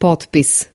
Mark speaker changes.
Speaker 1: Potpis